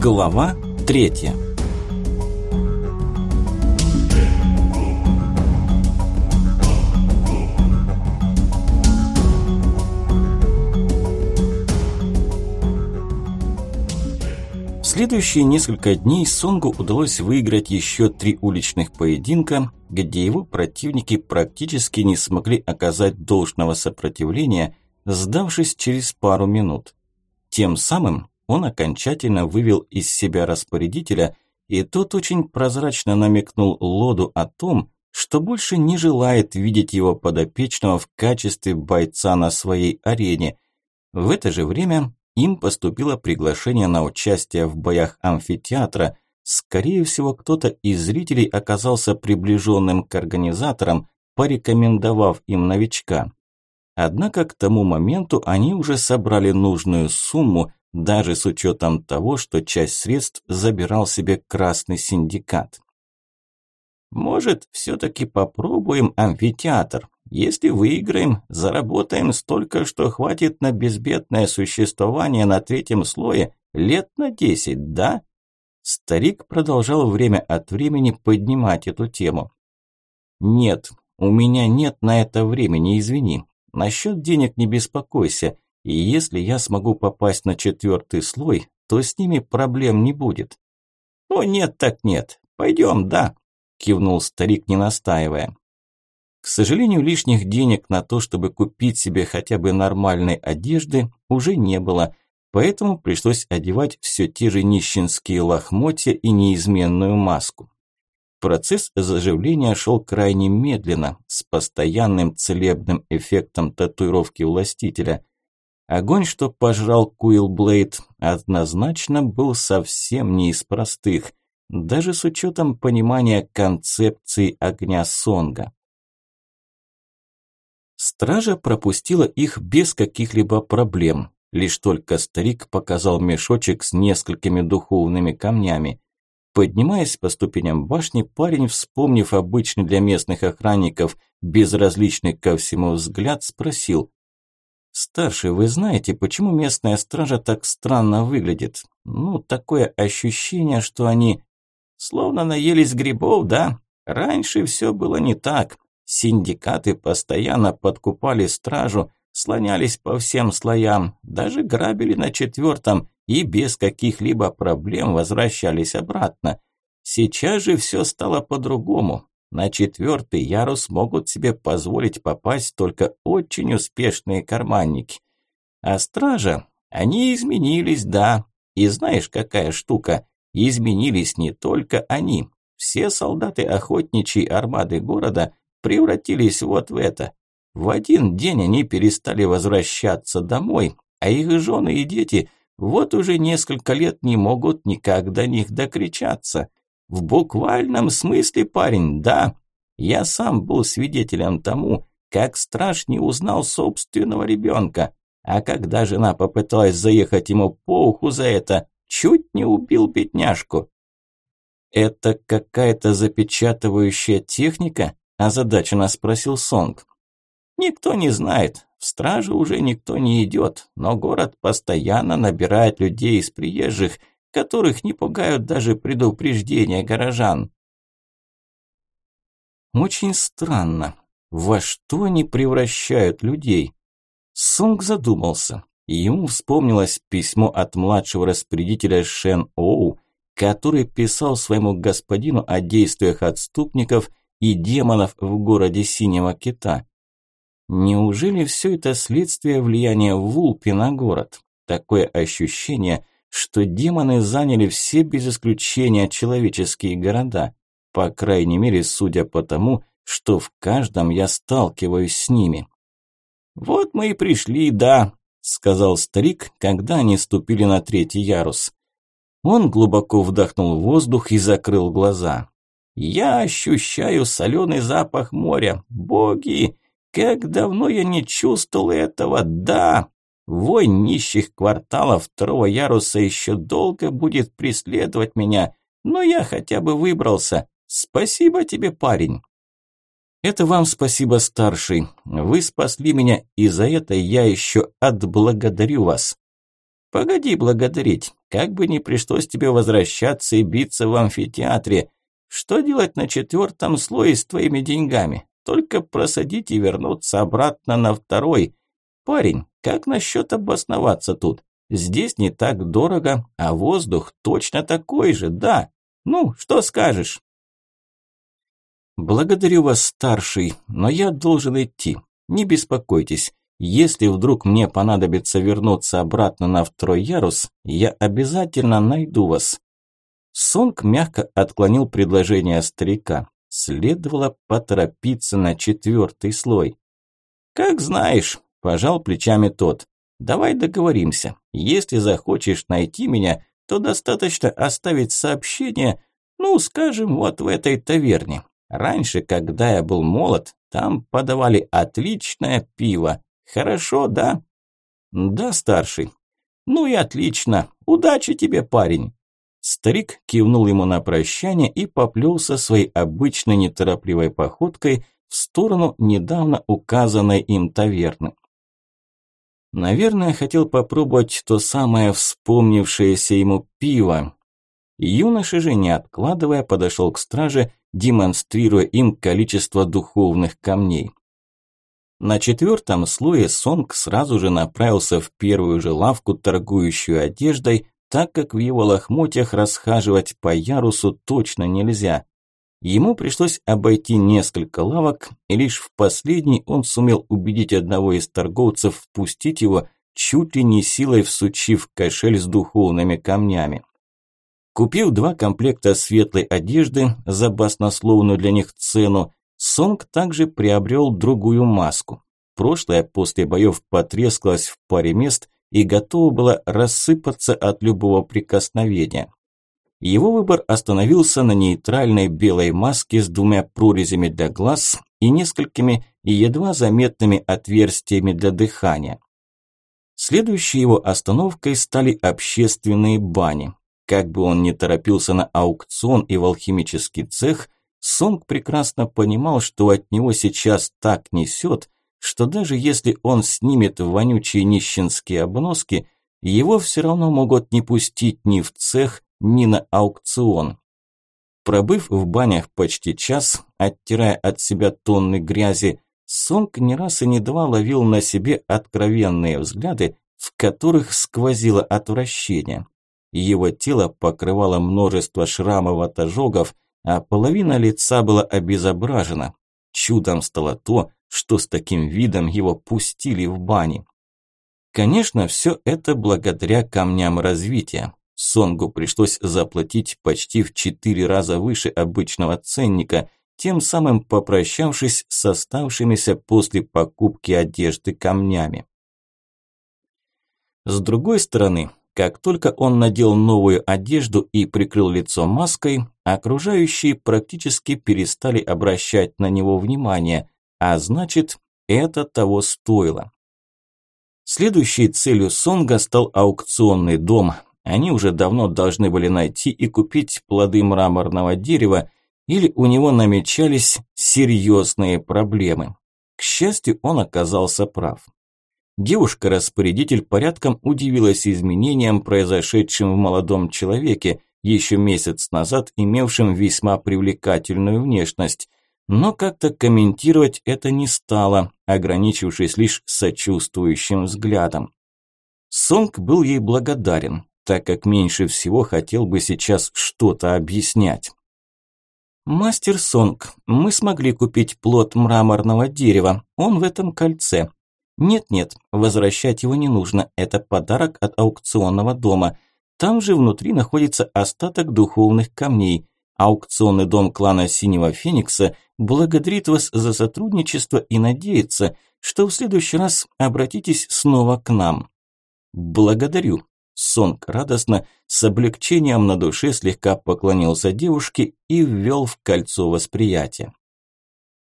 Глава третья В следующие несколько дней Сонгу удалось выиграть еще три уличных поединка, где его противники практически не смогли оказать должного сопротивления, сдавшись через пару минут. Тем самым он окончательно вывел из себя распорядителя, и тот очень прозрачно намекнул Лоду о том, что больше не желает видеть его подопечного в качестве бойца на своей арене. В это же время им поступило приглашение на участие в боях амфитеатра. Скорее всего, кто-то из зрителей оказался приближенным к организаторам, порекомендовав им новичка. Однако к тому моменту они уже собрали нужную сумму, даже с учетом того, что часть средств забирал себе красный синдикат. Может, все-таки попробуем амфитеатр. Если выиграем, заработаем столько, что хватит на безбедное существование на третьем слое лет на десять, да? Старик продолжал время от времени поднимать эту тему. Нет, у меня нет на это времени, извини. Насчет денег не беспокойся. И если я смогу попасть на четвертый слой, то с ними проблем не будет. «О, нет так нет. Пойдем, да», – кивнул старик, не настаивая. К сожалению, лишних денег на то, чтобы купить себе хотя бы нормальной одежды, уже не было, поэтому пришлось одевать все те же нищенские лохмотья и неизменную маску. Процесс заживления шел крайне медленно, с постоянным целебным эффектом татуировки властителя. Огонь, что пожрал Куилблейд, однозначно был совсем не из простых, даже с учетом понимания концепции огня Сонга. Стража пропустила их без каких-либо проблем, лишь только старик показал мешочек с несколькими духовными камнями. Поднимаясь по ступеням башни, парень, вспомнив обычный для местных охранников безразличный ко всему взгляд, спросил «Старший, вы знаете, почему местная стража так странно выглядит? Ну, такое ощущение, что они словно наелись грибов, да? Раньше все было не так. Синдикаты постоянно подкупали стражу, слонялись по всем слоям, даже грабили на четвертом и без каких-либо проблем возвращались обратно. Сейчас же все стало по-другому. На четвертый ярус могут себе позволить попасть только очень успешные карманники. А стража, они изменились, да. И знаешь, какая штука? Изменились не только они. Все солдаты охотничьей армады города превратились вот в это. В один день они перестали возвращаться домой, а их жены и дети вот уже несколько лет не могут никак до них докричаться. В буквальном смысле, парень, да. Я сам был свидетелем тому, как страж не узнал собственного ребенка. А когда жена попыталась заехать ему по уху за это, чуть не убил бедняжку. «Это какая-то запечатывающая техника?» – озадаченно спросил Сонг. «Никто не знает. В стражу уже никто не идет, но город постоянно набирает людей из приезжих, которых не пугают даже предупреждения горожан. Очень странно. Во что они превращают людей? Сунг задумался. Ему вспомнилось письмо от младшего распорядителя Шен Оу, который писал своему господину о действиях отступников и демонов в городе Синего Кита. Неужели все это следствие влияния Вулпи на город? Такое ощущение – что демоны заняли все без исключения человеческие города, по крайней мере, судя по тому, что в каждом я сталкиваюсь с ними. «Вот мы и пришли, да», – сказал старик, когда они ступили на третий ярус. Он глубоко вдохнул воздух и закрыл глаза. «Я ощущаю соленый запах моря. Боги, как давно я не чувствовал этого, да!» Вой нищих кварталов второго яруса еще долго будет преследовать меня, но я хотя бы выбрался. Спасибо тебе, парень. Это вам спасибо, старший. Вы спасли меня, и за это я еще отблагодарю вас. Погоди благодарить, как бы не пришлось тебе возвращаться и биться в амфитеатре. Что делать на четвертом слое с твоими деньгами? Только просадить и вернуться обратно на второй. Парень, как насчет обосноваться тут? Здесь не так дорого, а воздух точно такой же, да. Ну, что скажешь? Благодарю вас, старший, но я должен идти. Не беспокойтесь, если вдруг мне понадобится вернуться обратно на второй ярус, я обязательно найду вас. Сонг мягко отклонил предложение старика. Следовало поторопиться на четвертый слой. «Как знаешь», – пожал плечами тот. «Давай договоримся. Если захочешь найти меня, то достаточно оставить сообщение, ну, скажем, вот в этой таверне. Раньше, когда я был молод, там подавали отличное пиво, Хорошо, да? Да, старший. Ну и отлично. Удачи тебе, парень. Старик кивнул ему на прощание и поплелся своей обычной неторопливой походкой в сторону недавно указанной им таверны. Наверное, хотел попробовать то самое вспомнившееся ему пиво. Юноша же, не откладывая, подошел к страже, демонстрируя им количество духовных камней. На четвертом слое Сонг сразу же направился в первую же лавку, торгующую одеждой, так как в его лохмотьях расхаживать по ярусу точно нельзя. Ему пришлось обойти несколько лавок, и лишь в последний он сумел убедить одного из торговцев впустить его, чуть ли не силой всучив кошель с духовными камнями. Купив два комплекта светлой одежды за баснословную для них цену, Сонг также приобрел другую маску. Прошлая после боев потрескалась в паре мест и готова была рассыпаться от любого прикосновения. Его выбор остановился на нейтральной белой маске с двумя прорезями для глаз и несколькими едва заметными отверстиями для дыхания. Следующей его остановкой стали общественные бани. Как бы он ни торопился на аукцион и в алхимический цех, Сонг прекрасно понимал, что от него сейчас так несет, что даже если он снимет вонючие нищенские обноски, его все равно могут не пустить ни в цех, ни на аукцион. Пробыв в банях почти час, оттирая от себя тонны грязи, Сонг не раз и не два ловил на себе откровенные взгляды, в которых сквозило отвращение. Его тело покрывало множество шрамов от ожогов, а половина лица была обезображена. Чудом стало то, что с таким видом его пустили в бани. Конечно, все это благодаря камням развития. Сонгу пришлось заплатить почти в четыре раза выше обычного ценника, тем самым попрощавшись с оставшимися после покупки одежды камнями. С другой стороны, как только он надел новую одежду и прикрыл лицо маской, окружающие практически перестали обращать на него внимание, а значит, это того стоило. Следующей целью Сонга стал аукционный дом. Они уже давно должны были найти и купить плоды мраморного дерева, или у него намечались серьезные проблемы. К счастью, он оказался прав. Девушка-распорядитель порядком удивилась изменениям, произошедшим в молодом человеке, еще месяц назад имевшем весьма привлекательную внешность, но как-то комментировать это не стала, ограничившись лишь сочувствующим взглядом. Сонг был ей благодарен, так как меньше всего хотел бы сейчас что-то объяснять. «Мастер Сонг, мы смогли купить плод мраморного дерева, он в этом кольце. Нет-нет, возвращать его не нужно, это подарок от аукционного дома. Там же внутри находится остаток духовных камней. Аукционный дом клана Синего Феникса благодарит вас за сотрудничество и надеется, что в следующий раз обратитесь снова к нам. Благодарю. Сонг радостно, с облегчением на душе слегка поклонился девушке и ввел в кольцо восприятия.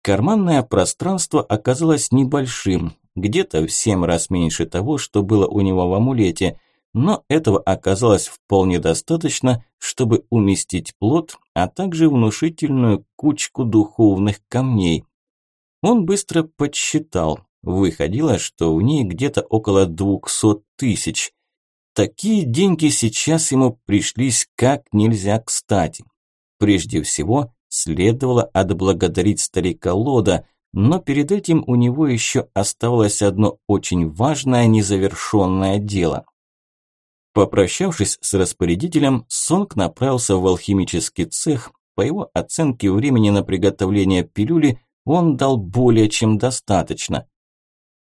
Карманное пространство оказалось небольшим, где-то в семь раз меньше того, что было у него в амулете, но этого оказалось вполне достаточно, чтобы уместить плод, а также внушительную кучку духовных камней. Он быстро подсчитал, выходило, что в ней где-то около двухсот тысяч. Такие деньги сейчас ему пришлись как нельзя кстати. Прежде всего, следовало отблагодарить старика Лода, но перед этим у него еще оставалось одно очень важное незавершенное дело. Попрощавшись с распорядителем, Сонг направился в алхимический цех. По его оценке времени на приготовление пилюли он дал более чем достаточно.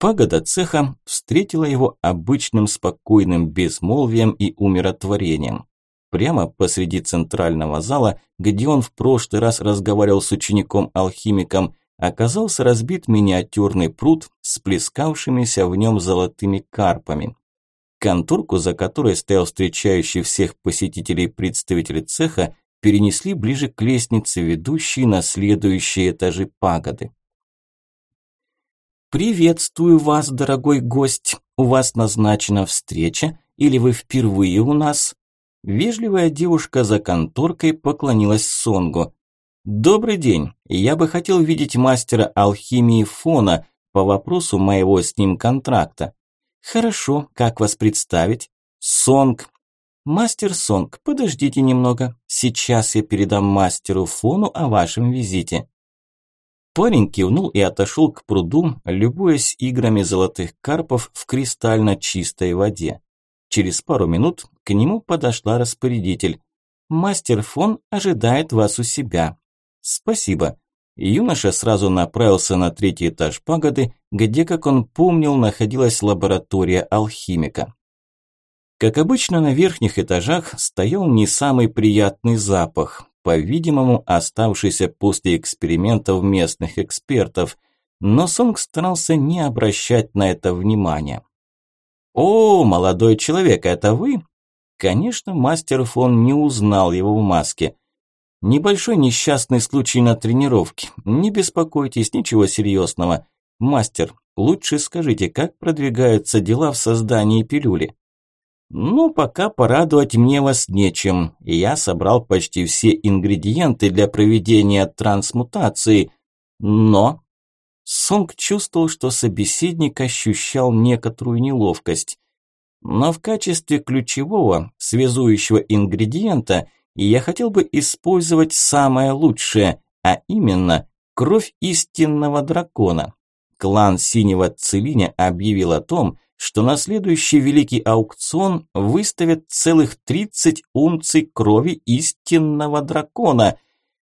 Пагода цеха встретила его обычным спокойным безмолвием и умиротворением. Прямо посреди центрального зала, где он в прошлый раз разговаривал с учеником-алхимиком, оказался разбит миниатюрный пруд с плескавшимися в нем золотыми карпами. Конторку, за которой стоял встречающий всех посетителей представитель цеха, перенесли ближе к лестнице, ведущей на следующие этажи пагоды. «Приветствую вас, дорогой гость. У вас назначена встреча или вы впервые у нас?» Вежливая девушка за конторкой поклонилась Сонгу. «Добрый день. Я бы хотел видеть мастера алхимии Фона по вопросу моего с ним контракта». «Хорошо. Как вас представить?» «Сонг». «Мастер Сонг, подождите немного. Сейчас я передам мастеру Фону о вашем визите». Парень кивнул и отошел к пруду, любуясь играми золотых карпов в кристально чистой воде. Через пару минут к нему подошла распорядитель. «Мастер фон ожидает вас у себя». «Спасибо». Юноша сразу направился на третий этаж пагоды, где, как он помнил, находилась лаборатория алхимика. Как обычно, на верхних этажах стоял не самый приятный запах по-видимому, оставшийся после экспериментов местных экспертов, но Сонг старался не обращать на это внимания. «О, молодой человек, это вы?» Конечно, мастер фон не узнал его в маске. Небольшой несчастный случай на тренировке. Не беспокойтесь, ничего серьезного. Мастер, лучше скажите, как продвигаются дела в создании пилюли? Ну, пока порадовать мне вас нечем. Я собрал почти все ингредиенты для проведения трансмутации. Но... Сонг чувствовал, что собеседник ощущал некоторую неловкость. Но в качестве ключевого, связующего ингредиента, я хотел бы использовать самое лучшее, а именно кровь истинного дракона. Клан Синего Целиня объявил о том, что на следующий великий аукцион выставят целых 30 унций крови истинного дракона.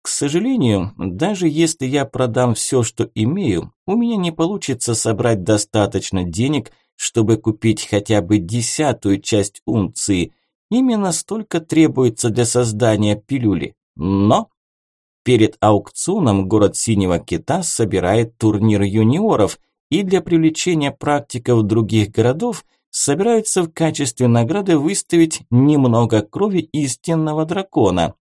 К сожалению, даже если я продам все, что имею, у меня не получится собрать достаточно денег, чтобы купить хотя бы десятую часть унции. Именно столько требуется для создания пилюли. Но перед аукционом город Синего Кита собирает турнир юниоров – и для привлечения практиков других городов собираются в качестве награды выставить немного крови истинного дракона.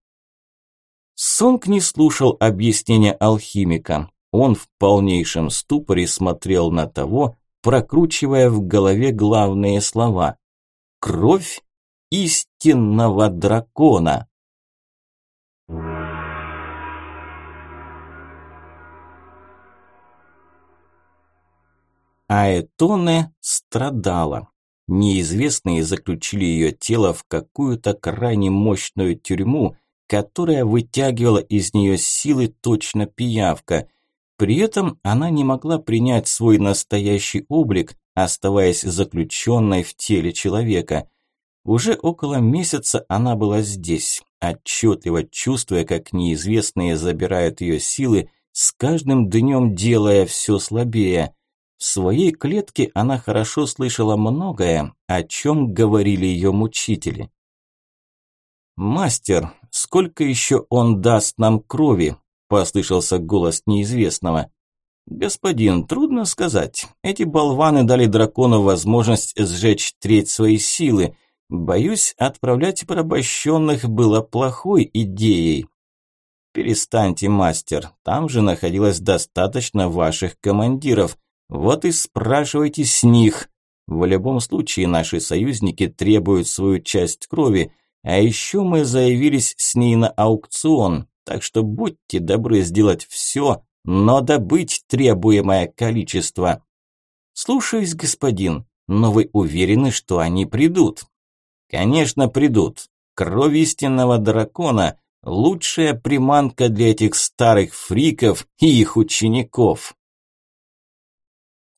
Сонг не слушал объяснения алхимика. Он в полнейшем ступоре смотрел на того, прокручивая в голове главные слова. «Кровь истинного дракона». Аэтоне страдала. Неизвестные заключили ее тело в какую-то крайне мощную тюрьму, которая вытягивала из нее силы точно пиявка. При этом она не могла принять свой настоящий облик, оставаясь заключенной в теле человека. Уже около месяца она была здесь, отчетливо чувствуя, как неизвестные забирают ее силы, с каждым днем делая все слабее. В своей клетке она хорошо слышала многое, о чем говорили ее мучители. «Мастер, сколько еще он даст нам крови?» – послышался голос неизвестного. «Господин, трудно сказать. Эти болваны дали дракону возможность сжечь треть своей силы. Боюсь, отправлять порабощенных было плохой идеей». «Перестаньте, мастер, там же находилось достаточно ваших командиров. Вот и спрашивайте с них. В любом случае наши союзники требуют свою часть крови, а еще мы заявились с ней на аукцион, так что будьте добры сделать все, но добыть требуемое количество. Слушаюсь, господин, но вы уверены, что они придут? Конечно, придут. Кровь истинного дракона – лучшая приманка для этих старых фриков и их учеников.